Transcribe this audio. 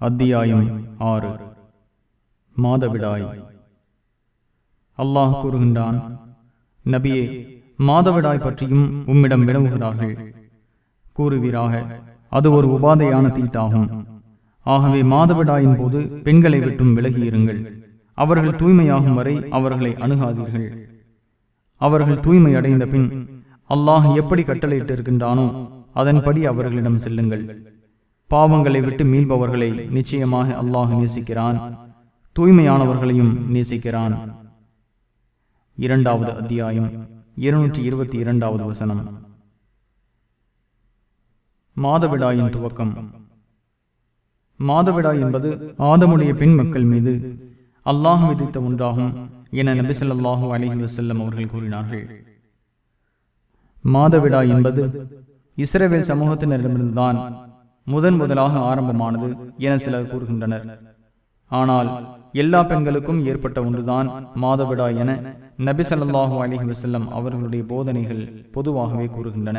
அத்தியாயம் ஆறு. மாதவிடாய். அல்லாஹ் கூறுகின்றான் நபியே மாதவிடாய் பற்றியும் உம்மிடம் வினவுகிறார்கள். கூறுவீராக அது ஒரு உபாதையான தீட்டாகும். ஆகவே மாதவிடாயின் போது பெண்களை விட்டும் விலகியிருங்கள். அவர்கள் தூய்மையாகும் வரை அவர்களை அணுகாதீர்கள். அவர்கள் தூய்மை அடைந்த பின் அல்லாஹ் எப்படி கட்டளையிட்டிருக்கின்றானோ அதன்படி அவர்களிடம் செல்லுங்கள். பாவங்களை விட்டு மீள்பவர்களை நிச்சயமாக அல்லாஹ் நேசிக்கிறான். தூய்மையானவர்களையும் நேசிக்கிறான். இரண்டாவது அத்தியாயம் இருநூற்றி இருபத்தி இரண்டாவது வசனம். மாதவிடாயின் துவக்கம். மாதவிடா என்பது ஆதமுடைய பெண் மக்கள் மீது அல்லாஹ் விதித்த ஒன்றாகும் என நபிசல்லாஹு அலஹி வசல்லம் அவர்கள் கூறினார்கள். மாதவிடா என்பது இஸ்ரேவேல் சமூகத்தினரிடமிருந்துதான் முதன் முதலாக ஆரம்பமானது என சிலர் கூறுகின்றனர். ஆனால் எல்லா பெண்களுக்கும் ஏற்பட்ட ஒன்றுதான் மாதவிடா என நபி ஸல்லல்லாஹு அவர்களுடைய போதனைகள் பொதுவாகவே கூறுகின்றன.